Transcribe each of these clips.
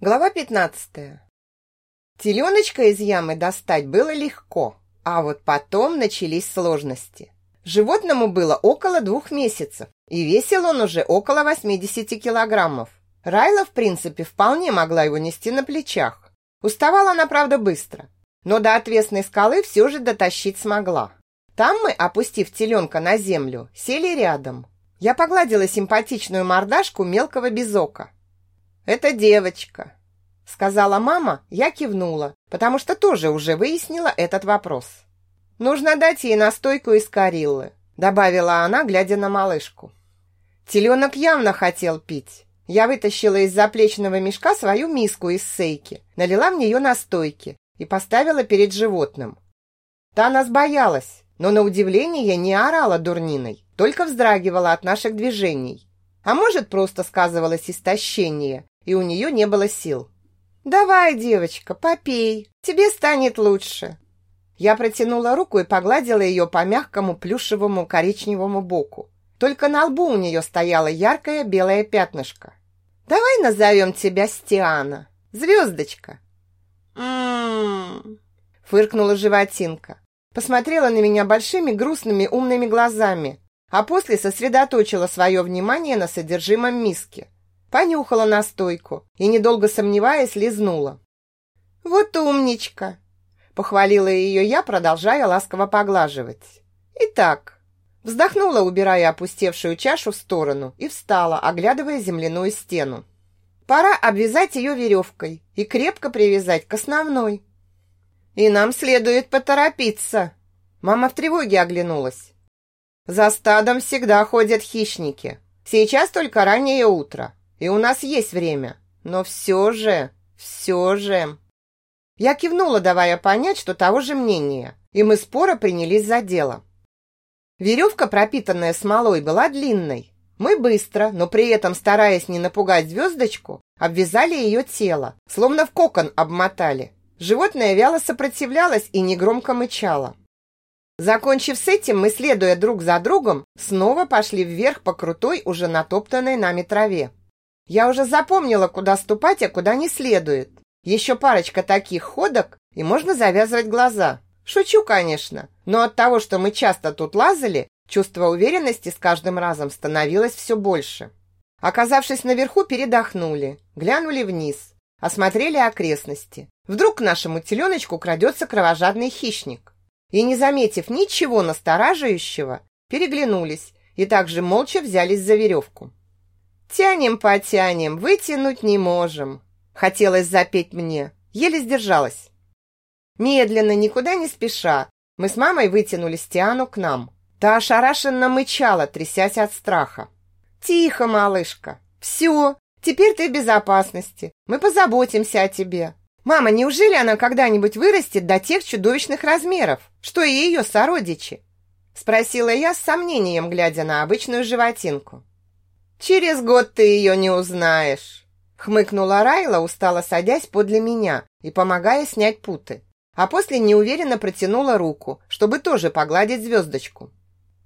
Глава 15. Теленочка из ямы достать было легко, а вот потом начались сложности. Животному было около двух месяцев, и весил он уже около 80 килограммов. Райла, в принципе, вполне могла его нести на плечах. Уставала она, правда, быстро, но до отвесной скалы все же дотащить смогла. Там мы, опустив теленка на землю, сели рядом. Я погладила симпатичную мордашку мелкого безока, «Это девочка», — сказала мама, я кивнула, потому что тоже уже выяснила этот вопрос. «Нужно дать ей настойку из кариллы», — добавила она, глядя на малышку. Теленок явно хотел пить. Я вытащила из заплечного мешка свою миску из сейки, налила в нее настойки и поставила перед животным. Та нас боялась, но на удивление не орала дурниной, только вздрагивала от наших движений. А может, просто сказывалось истощение, и у нее не было сил. «Давай, девочка, попей, тебе станет лучше». Я протянула руку и погладила ее по мягкому плюшевому коричневому боку. Только на лбу у нее стояло яркое белое пятнышко. «Давай назовем тебя Стиана, звездочка». «М-м-м», фыркнула животинка. Посмотрела на меня большими грустными умными глазами, а после сосредоточила свое внимание на содержимом миски. Понюхала настойку и, недолго сомневаясь, лизнула. «Вот умничка!» Похвалила ее я, продолжая ласково поглаживать. «Итак...» Вздохнула, убирая опустевшую чашу в сторону, и встала, оглядывая земляную стену. «Пора обвязать ее веревкой и крепко привязать к основной». «И нам следует поторопиться!» Мама в тревоге оглянулась. «За стадом всегда ходят хищники. Сейчас только раннее утро. И у нас есть время. Но все же, все же... Я кивнула, давая понять, что того же мнения, и мы споро принялись за дело. Веревка, пропитанная смолой, была длинной. Мы быстро, но при этом стараясь не напугать звездочку, обвязали ее тело, словно в кокон обмотали. Животное вяло сопротивлялось и негромко мычало. Закончив с этим, мы, следуя друг за другом, снова пошли вверх по крутой, уже натоптанной нами траве. Я уже запомнила, куда ступать, а куда не следует. Еще парочка таких ходок, и можно завязывать глаза. Шучу, конечно, но от того, что мы часто тут лазали, чувство уверенности с каждым разом становилось все больше. Оказавшись наверху, передохнули, глянули вниз, осмотрели окрестности. Вдруг к нашему теленочку крадется кровожадный хищник. И, не заметив ничего настораживающего, переглянулись и также молча взялись за веревку. Тянем-потянем, вытянуть не можем. Хотелось запеть мне, еле сдержалась. Медленно, никуда не спеша, мы с мамой вытянули Стиану к нам. Та ошарашенно мычала, трясясь от страха. «Тихо, малышка. Все, теперь ты в безопасности. Мы позаботимся о тебе. Мама, неужели она когда-нибудь вырастет до тех чудовищных размеров, что и ее сородичи?» Спросила я с сомнением, глядя на обычную животинку. «Через год ты ее не узнаешь», — хмыкнула Райла, устало садясь подле меня и помогая снять путы, а после неуверенно протянула руку, чтобы тоже погладить звездочку.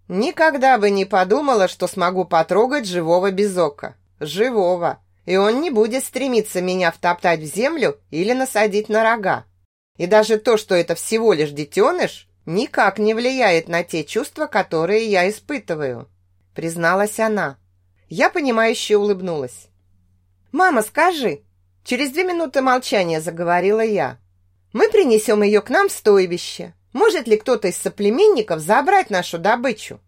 «Никогда бы не подумала, что смогу потрогать живого без ока. Живого. И он не будет стремиться меня втоптать в землю или насадить на рога. И даже то, что это всего лишь детеныш, никак не влияет на те чувства, которые я испытываю», призналась она. Я понимающе улыбнулась. «Мама, скажи!» Через две минуты молчания заговорила я. «Мы принесем ее к нам в стойбище. Может ли кто-то из соплеменников забрать нашу добычу?»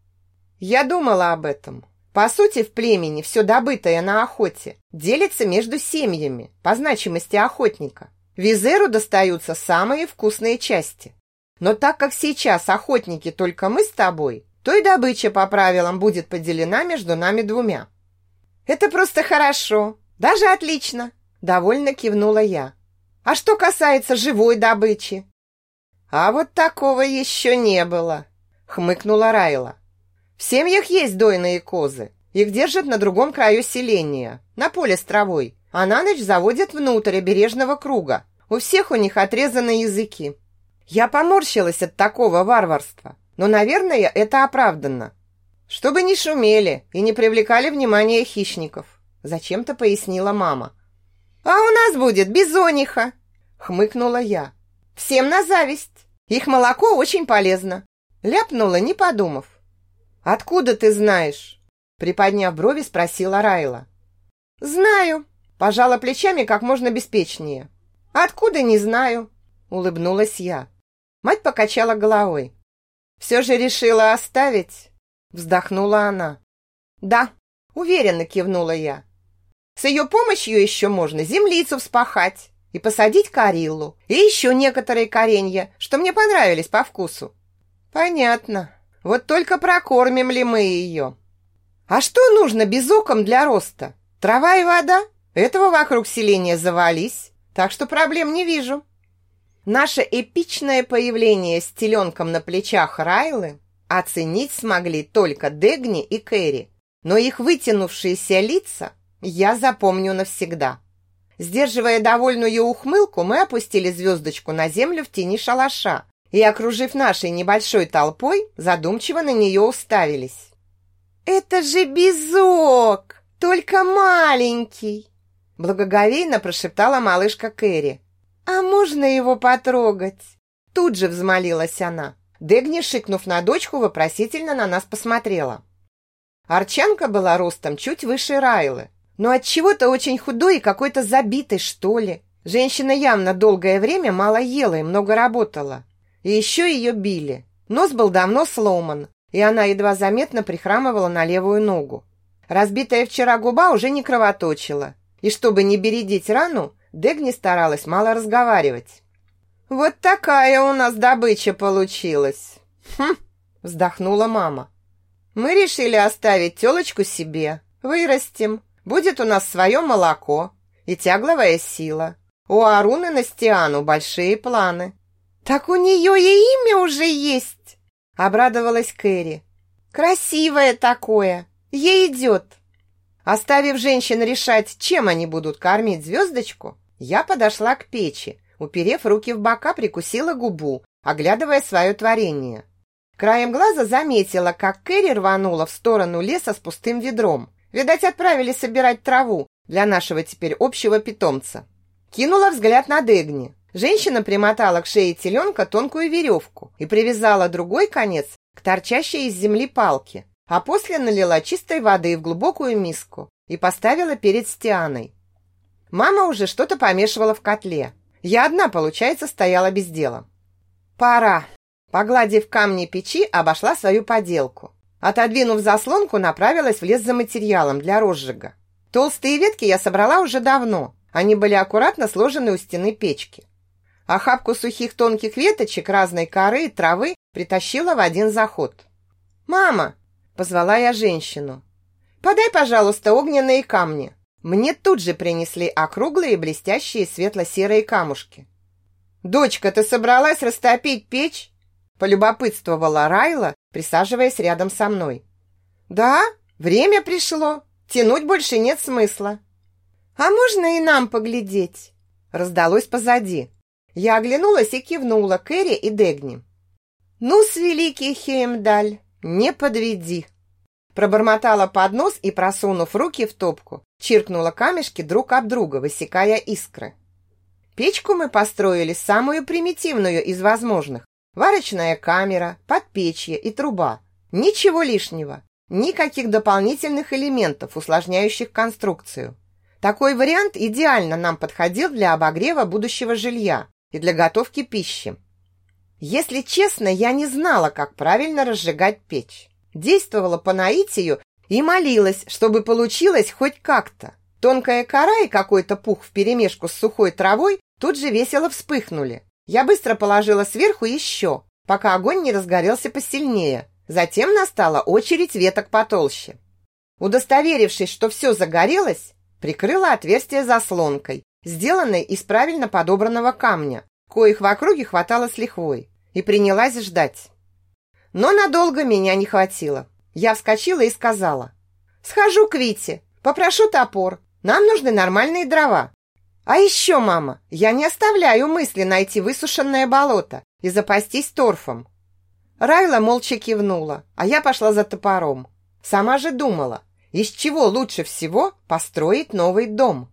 Я думала об этом. По сути, в племени все добытое на охоте делится между семьями по значимости охотника. Визеру достаются самые вкусные части. Но так как сейчас охотники только мы с тобой, то и добыча по правилам будет поделена между нами двумя. Это просто хорошо, даже отлично, довольно кивнула я. А что касается живой добычи? А вот такого еще не было, хмыкнула Райла. В семьях есть дойные козы. Их держат на другом краю селения, на поле с травой, а на ночь заводят внутрь бережного круга. У всех у них отрезаны языки. Я поморщилась от такого варварства, но, наверное, это оправданно. Чтобы не шумели и не привлекали внимание хищников, зачем-то пояснила мама. А у нас будет бизониха, хмыкнула я. Всем на зависть. Их молоко очень полезно. Ляпнула, не подумав. Откуда ты знаешь? Приподняв брови, спросила Райла. Знаю, пожала плечами как можно беспечнее. Откуда не знаю, улыбнулась я. Мать покачала головой. Все же решила оставить, вздохнула она. Да, уверенно кивнула я. С ее помощью еще можно землицу вспахать и посадить кариллу, и еще некоторые коренья, что мне понравились по вкусу. Понятно. Вот только прокормим ли мы ее? А что нужно безоком для роста? Трава и вода? Этого вокруг селения завались, так что проблем не вижу. Наше эпичное появление с теленком на плечах Райлы оценить смогли только Дегни и Кэрри, но их вытянувшиеся лица я запомню навсегда. Сдерживая довольную ухмылку, мы опустили звездочку на землю в тени шалаша и, окружив нашей небольшой толпой, задумчиво на нее уставились. «Это же безок! Только маленький!» Благоговейно прошептала малышка Кэрри. «А можно его потрогать?» Тут же взмолилась она. Дегни, шикнув на дочку, вопросительно на нас посмотрела. Арчанка была ростом чуть выше Райлы, но от чего-то очень худой и какой-то забитой, что ли. Женщина явно долгое время мало ела и много работала. И еще ее били. Нос был давно сломан, и она едва заметно прихрамывала на левую ногу. Разбитая вчера губа уже не кровоточила, и чтобы не бередить рану, Дегни старалась мало разговаривать. «Вот такая у нас добыча получилась!» «Хм!» – вздохнула мама. «Мы решили оставить телочку себе, вырастим, Будет у нас свое молоко и тягловая сила. У Аруны на Стиану большие планы. Так у нее и имя уже есть, обрадовалась Кэрри. Красивое такое, ей идет. Оставив женщин решать, чем они будут кормить звездочку, я подошла к печи, уперев руки в бока, прикусила губу, оглядывая свое творение. Краем глаза заметила, как Кэрри рванула в сторону леса с пустым ведром. Видать, отправили собирать траву для нашего теперь общего питомца. Кинула взгляд на Дегни. Женщина примотала к шее теленка тонкую веревку и привязала другой конец к торчащей из земли палке, а после налила чистой воды в глубокую миску и поставила перед Стианой. Мама уже что-то помешивала в котле. Я одна, получается, стояла без дела. «Пора!» Погладив камни печи, обошла свою поделку. Отодвинув заслонку, направилась в лес за материалом для розжига. Толстые ветки я собрала уже давно. Они были аккуратно сложены у стены печки. Охапку сухих тонких веточек разной коры и травы притащила в один заход. «Мама!» – позвала я женщину. «Подай, пожалуйста, огненные камни». Мне тут же принесли округлые блестящие светло-серые камушки. «Дочка, ты собралась растопить печь?» полюбопытствовала Райла, присаживаясь рядом со мной. «Да, время пришло. Тянуть больше нет смысла». «А можно и нам поглядеть?» Раздалось позади. Я оглянулась и кивнула Кэрри и Дегни. «Ну-с, великий Хеймдаль, не подведи!» Пробормотала под нос и, просунув руки в топку, чиркнула камешки друг об друга, высекая искры. Печку мы построили самую примитивную из возможных, Варочная камера, подпечье и труба. Ничего лишнего. Никаких дополнительных элементов, усложняющих конструкцию. Такой вариант идеально нам подходил для обогрева будущего жилья и для готовки пищи. Если честно, я не знала, как правильно разжигать печь. Действовала по наитию и молилась, чтобы получилось хоть как-то. Тонкая кора и какой-то пух вперемешку с сухой травой тут же весело вспыхнули. Я быстро положила сверху еще, пока огонь не разгорелся посильнее. Затем настала очередь веток потолще. Удостоверившись, что все загорелось, прикрыла отверстие заслонкой, сделанной из правильно подобранного камня, коих в округе хватало с лихвой, и принялась ждать. Но надолго меня не хватило. Я вскочила и сказала, «Схожу к Вите, попрошу топор, нам нужны нормальные дрова». А еще, мама, я не оставляю мысли найти высушенное болото и запастись торфом. Райла молча кивнула, а я пошла за топором. Сама же думала, из чего лучше всего построить новый дом.